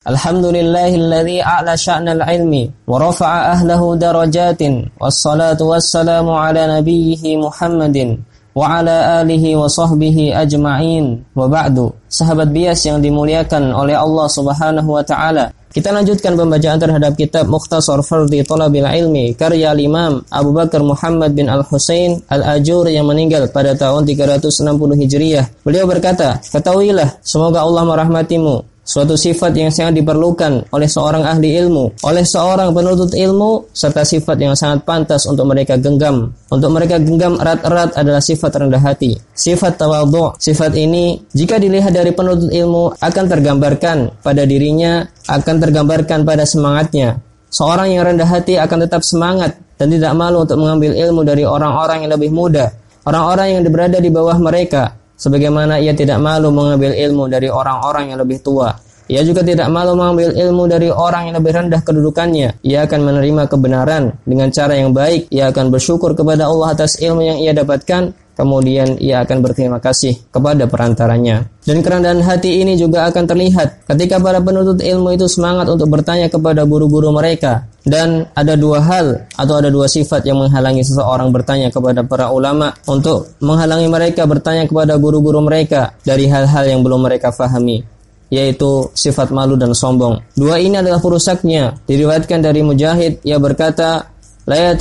Alhamdulillahilladzi a'la sya'nal ilmi wa rafa'a ahlahu darajatin. Wassalatu wassalamu ala nabiyhi Muhammadin wa ala alihi wa sahbihi ajma'in. Wa ba'du. Sahabat bias yang dimuliakan oleh Allah Subhanahu wa taala. Kita lanjutkan pembacaan terhadap kitab Mukhtasar Fardhi Talabil Ilmi karya Imam Abu Bakar Muhammad bin Al-Husain Al-Ajur yang meninggal pada tahun 360 Hijriah. Beliau berkata, "Ketahuilah, semoga Allah merahmatimu suatu sifat yang sangat diperlukan oleh seorang ahli ilmu, oleh seorang penuntut ilmu, serta sifat yang sangat pantas untuk mereka genggam. Untuk mereka genggam erat-erat adalah sifat rendah hati. Sifat tawadhu, sifat ini jika dilihat dari penuntut ilmu akan tergambarkan pada dirinya, akan tergambarkan pada semangatnya. Seorang yang rendah hati akan tetap semangat dan tidak malu untuk mengambil ilmu dari orang-orang yang lebih muda, orang-orang yang berada di bawah mereka, sebagaimana ia tidak malu mengambil ilmu dari orang-orang yang lebih tua. Ia juga tidak malu mengambil ilmu dari orang yang lebih rendah kedudukannya. Ia akan menerima kebenaran dengan cara yang baik. Ia akan bersyukur kepada Allah atas ilmu yang ia dapatkan kemudian ia akan berterima kasih kepada perantaranya. Dan kerendahan hati ini juga akan terlihat ketika para penuntut ilmu itu semangat untuk bertanya kepada guru-guru mereka. Dan ada dua hal atau ada dua sifat yang menghalangi seseorang bertanya kepada para ulama untuk menghalangi mereka bertanya kepada guru-guru mereka dari hal-hal yang belum mereka fahami yaitu sifat malu dan sombong. Dua ini adalah perusaknya. Diriwayatkan dari Mujahid ia berkata, la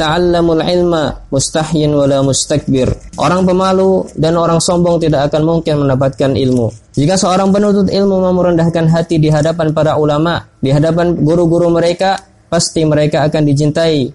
ilma mustahyin wala mustakbir. Orang pemalu dan orang sombong tidak akan mungkin mendapatkan ilmu. Jika seorang penuntut ilmu mau merendahkan hati di hadapan para ulama, di hadapan guru-guru mereka, pasti mereka akan dicintai.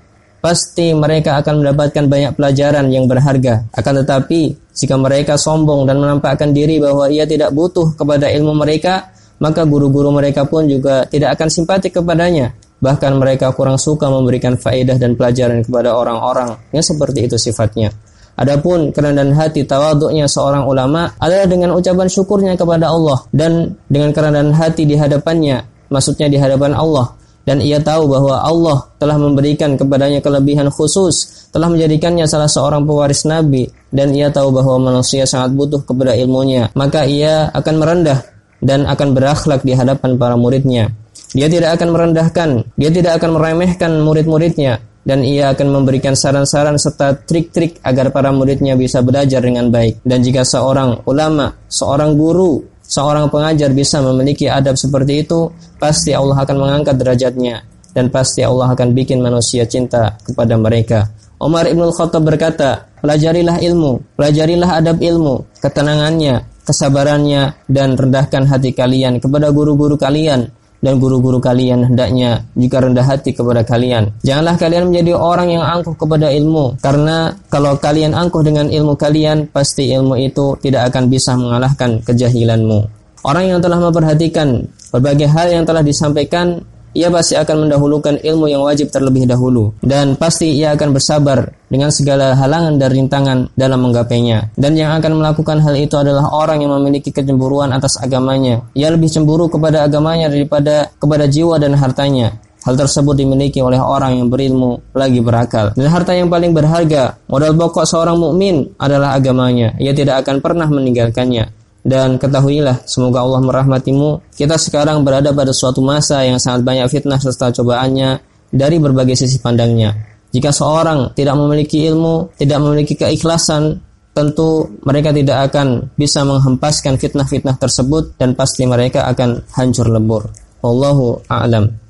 Pasti mereka akan mendapatkan banyak pelajaran yang berharga. Akan tetapi, jika mereka sombong dan menampakkan diri bahwa ia tidak butuh kepada ilmu mereka, maka guru-guru mereka pun juga tidak akan simpatik kepadanya bahkan mereka kurang suka memberikan faedah dan pelajaran kepada orang-orang yang seperti itu sifatnya. Adapun kerendahan hati tawaduknya seorang ulama adalah dengan ucapan syukurnya kepada Allah dan dengan kerendahan hati di hadapannya, maksudnya di hadapan Allah dan ia tahu bahwa Allah telah memberikan kepadanya kelebihan khusus, telah menjadikannya salah seorang pewaris nabi dan ia tahu bahwa manusia sangat butuh kepada ilmunya, maka ia akan merendah dan akan berakhlak di hadapan para muridnya. Dia tidak akan merendahkan, dia tidak akan meremehkan murid-muridnya, dan ia akan memberikan saran-saran serta trik-trik agar para muridnya bisa belajar dengan baik. Dan jika seorang ulama, seorang guru, seorang pengajar bisa memiliki adab seperti itu, pasti Allah akan mengangkat derajatnya dan pasti Allah akan bikin manusia cinta kepada mereka. Umar Ibn Khattab berkata, pelajarilah ilmu, pelajarilah adab ilmu, ketenangannya, kesabarannya, dan rendahkan hati kalian kepada guru-guru kalian dan guru-guru kalian hendaknya jika rendah hati kepada kalian. Janganlah kalian menjadi orang yang angkuh kepada ilmu, karena kalau kalian angkuh dengan ilmu kalian, pasti ilmu itu tidak akan bisa mengalahkan kejahilanmu. Orang yang telah memperhatikan berbagai hal yang telah disampaikan ia pasti akan mendahulukan ilmu yang wajib terlebih dahulu dan pasti ia akan bersabar dengan segala halangan dan rintangan dalam menggapainya. Dan yang akan melakukan hal itu adalah orang yang memiliki kecemburuan atas agamanya. Ia lebih cemburu kepada agamanya daripada kepada jiwa dan hartanya. Hal tersebut dimiliki oleh orang yang berilmu lagi berakal. Dan harta yang paling berharga, modal pokok seorang mukmin adalah agamanya. Ia tidak akan pernah meninggalkannya dan ketahuilah semoga Allah merahmatimu. Kita sekarang berada pada suatu masa yang sangat banyak fitnah serta cobaannya dari berbagai sisi pandangnya. Jika seorang tidak memiliki ilmu tidak memiliki keikhlasan tentu mereka tidak akan bisa menghempaskan fitnah-fitnah tersebut dan pasti mereka akan hancur lebur Wallahu a'lam